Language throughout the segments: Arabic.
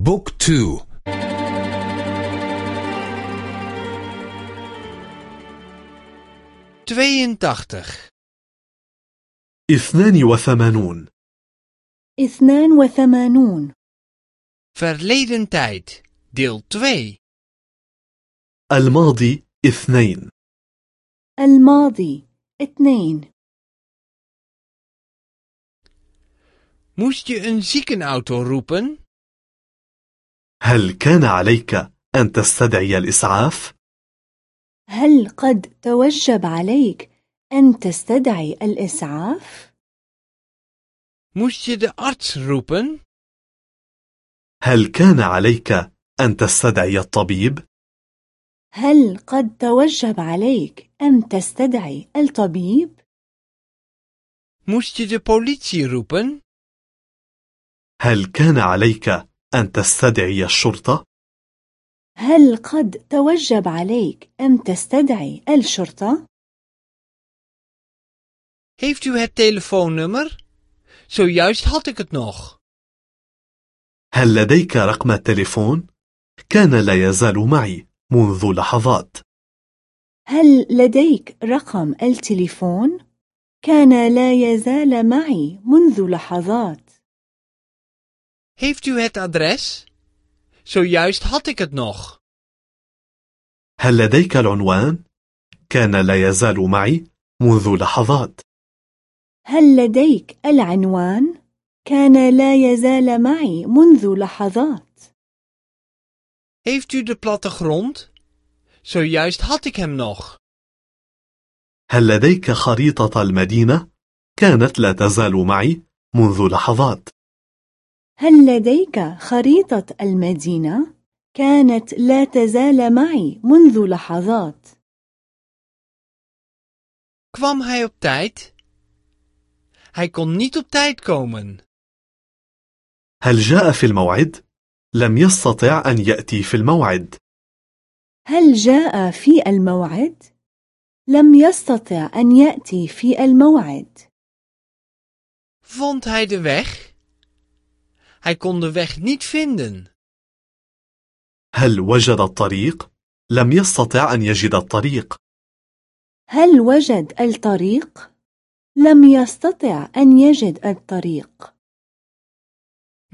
بوك تو tweeëntachtig اثنان وثمانون اثنان وثمانون verleden tijd deel 2 الماضي اثنين الماضي اثنين moest je een ziekenauto roepen هل كان عليك أن تستدعي الإسعاف؟ هل قد توجب عليك أن تستدعي الإسعاف؟ moest je de arts roepen هل كان عليك أن تستدعي الطبيب؟ هل قد توجب عليك أن تستدعي الطبيب؟ moest je de politie roepen هل كان عليك أن تستدعي الشرطة؟ هل قد توجب عليك أن تستدعي الشرطة؟ heeft u het telefoonnummer zojuist had ik het nog هل لديك رقم التليفون؟ كان لا يزال معي منذ لحظات هل لديك رقم التليفون؟ كان لا يزال معي منذ لحظات heeft u het adres? Zojuist had ik het nog. هل لديك العنوان؟ كان لا يزال معي منذ لحظات. هل لديك العنوان؟ كان لا يزال معي منذ لحظات. Heeft u de plattegrond? Zojuist had ik hem nog. هل لديك خريطة المدينة؟ كانت لا تزال معي منذ لحظات. هل لديك خريطة المدينة؟ كانت لا تزال معي منذ لحظات kwam hij op tijd hij kon niet op tijd komen هل جاء في الموعد؟ لم يستطع أن يأتي في الموعد هل جاء في الموعد؟ لم يستطع أن يأتي في الموعد vond hij de weg hij kon de weg niet vinden هل وجد الطريق؟ لم يستطع أن يجد الطريق هل وجد الطريق؟ لم يستطع أن يجد الطريق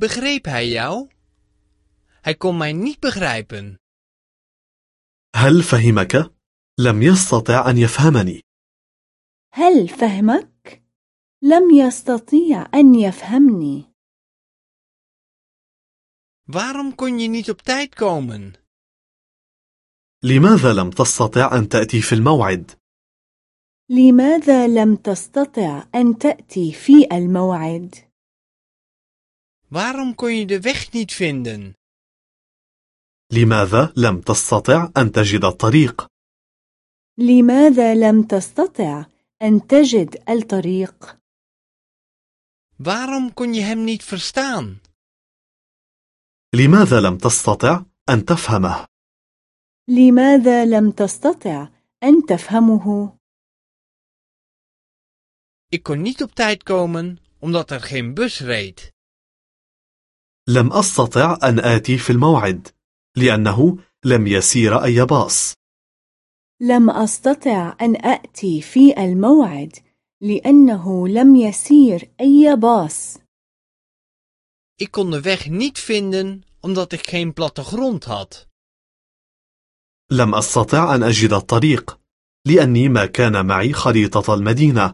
begreep hij jou hij kon mij niet begrijpen هل فهمك؟ لم يستطع أن يفهمني هل فهمك؟ لم يستطيع أن يفهمني waarom kon je niet op tijd komen لماذا لم تستطع أن تأتي في الموعد؟ لماذا لم تستطع أن تأتي في الموعد؟ waarom kon je de weg niet vinden لماذا لم تستطع أن تجد الطريق؟ لماذا لم تستطع أن تجد الطريق؟ waarom kon je hem niet verstaan لماذا لم تستطع أن تفهمه؟ لماذا لم تستطع أن تفهمه؟ ik kon niet op tijd komen omdat er geen bus reed لم أستطع أن آتي في الموعد لأنه لم يسير أي باص لم أستطع أن أأتي في الموعد لأنه لم يسير أي باص ik kon de weg niet vinden omdat ik geen plattegrond had. لم أستطع أن أجد الطريق لأني ما كان معي خريطة المدينة.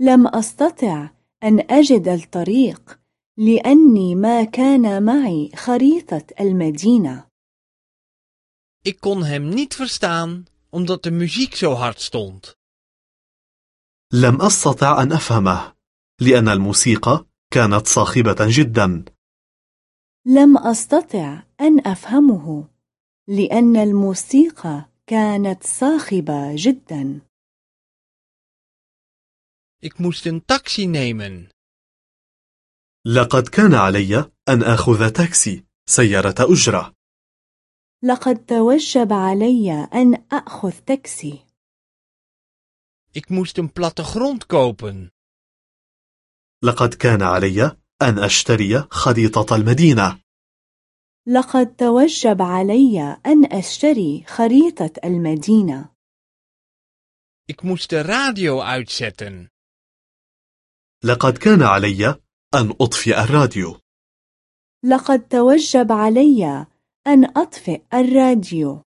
لم أستطع أن أجد الطريق لأني ما كان معي خريطة المدينة. Ik kon hem niet verstaan omdat de muziek zo hard stond. لم أستطع أن أفهمه لأن الموسيقى كانت صاخبة جدا. لم أستطع أن أفهمه لأن الموسيقى كانت صاخبة جدا. Ik moest een taxi nemen. لقد كان علي أن آخذ تاكسي سيارة أجرة. لقد توجب علي أن أخذ تاكسي. Ik moest een plattegrond kopen. لقد كان علي أن أشتري خريطة المدينة لقد توجب علي أن أشتري خريطة المدينة. Ik moest de radio uitzetten. لقد كان علي أن أطفئ الراديو. لقد توجب علي أن أطفئ الراديو.